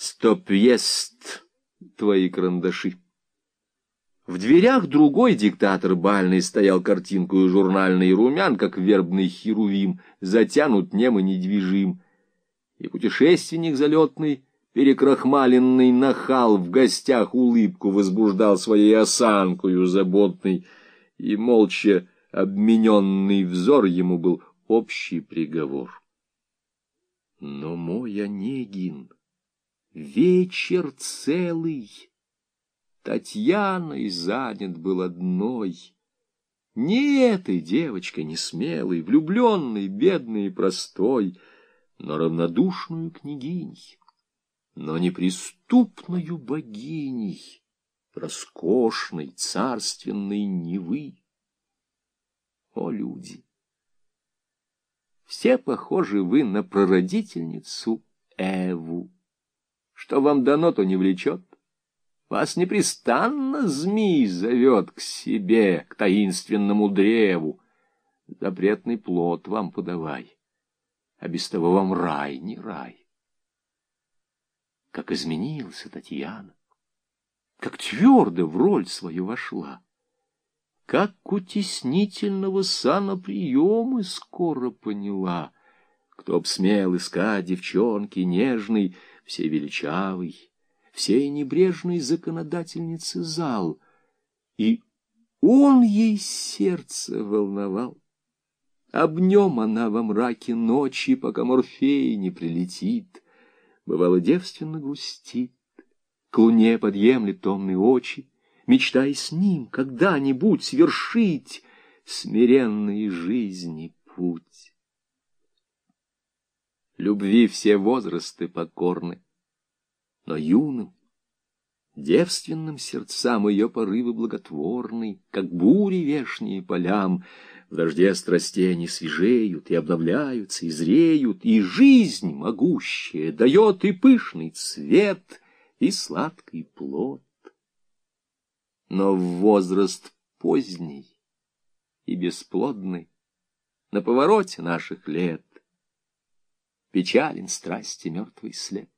Стопьест твои карандаши. В дверях другой диктатор бальный стоял картинкою журнальный румян, как вербный херувим, затянут нем и недвижим. И путешественник залетный, перекрахмаленный нахал, в гостях улыбку возбуждал своей осанкою заботной, и молча обмененный взор ему был общий приговор. Но мой Онегин вечер целый. Татьяной занят был одной. Не этой девочкой, не смелой, влюбленной, бедной и простой, но равнодушную княгиней, но неприступную богиней, роскошной, царственной Невы. О, люди! Все похожи вы на прародительницу Эву. Что вам дано, то не влечет. Вас непрестанно змей зовет к себе, к таинственному древу. Запретный плод вам подавай, а без того вам рай не рай. Как изменился Татьяна, как твердо в роль свою вошла, как утеснительного сана приемы скоро поняла. Кто б смел искать девчонки нежный, все величавый, всей небрежной законодательницы зал, и он ей сердце волновал. Об нем она во мраке ночи, пока Морфей не прилетит, бывало девственно грустит, к луне подъемлет томные очи, мечтая с ним когда-нибудь свершить смиренной жизни путь. Любви все возрасты покорны, но юным, девственным сердцам ее порывы благотворны, как бури вешние полям, в дожде страстей они свежеют и обновляются, и зреют, и жизнь могущая дает и пышный цвет, и сладкий плод. Но в возраст поздний и бесплодный, на повороте наших лет, печален страсти мертвый след.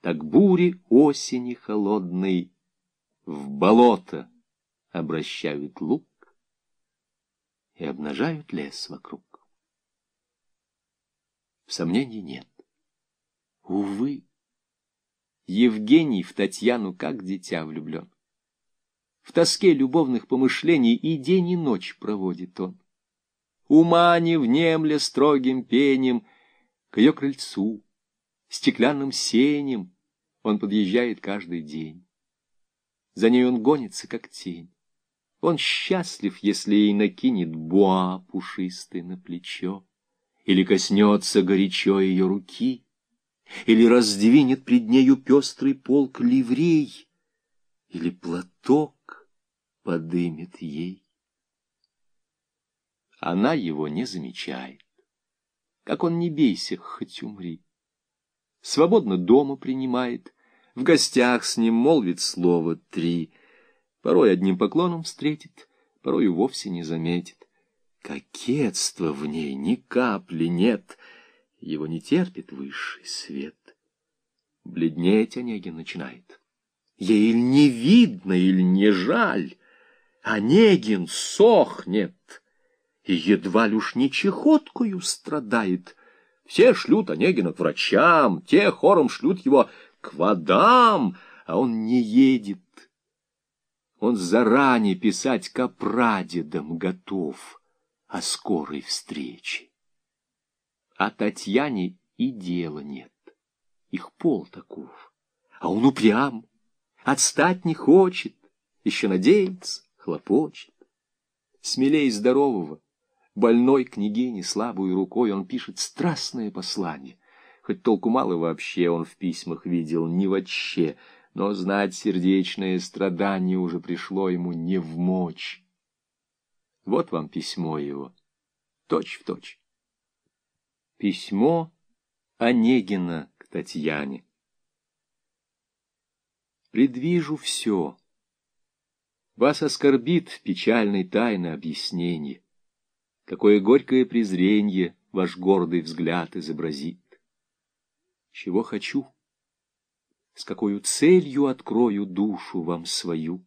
Так бури осени холодной в болото обращают лук и обнажают лес вокруг. Сомнений нет. Увы, Евгений в Татьяну как дитя влюблен. В тоске любовных помышлений и день, и ночь проводит он. Ума не внемля строгим пением, к ее крыльцу, стеклянным сенем он подъезжает каждый день. За ней он гонится, как тень. Он счастлив, если ей накинет буа пушистый на плечо, или коснется горячо ее руки, или раздвинет пред нею пестрый полк ливрей, или платок подымет ей. Она его не замечает. Как он не бейся, хоть умри. Свободно дома принимает, в гостях с ним молвит слово три. Порой одним поклоном встретит, порой и вовсе не заметит. Кокетства в ней ни капли нет, его не терпит высший свет. Бледнеть Онегин начинает. Ей или не видно, или не жаль. Онегин сохнет и едва ли уж не чехоткою страдает. Все шлют Онегина к врачам, те хором шлют его к водам, а он не едет. Он заранее писать к прадедам готов о скорой встрече. А Татьяне и дела нет, их пол таков, а он упрям, отстать не хочет, еще надеется, хлопочет. Смелей здорового, Больной княгине слабой рукой он пишет страстное послание. Хоть толку мало вообще он в письмах видел, ни вообще, но знать сердечное страдание уже пришло ему не в мочь. Вот вам письмо его, точь в точь. Письмо Онегина к Татьяне. Предвижу все. Вас оскорбит печальной тайны объяснение. Какое горькое презренье ваш гордый взгляд изобразит. Чего хочу? с какой целью открою душу вам свою.